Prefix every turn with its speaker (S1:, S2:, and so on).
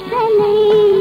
S1: सनई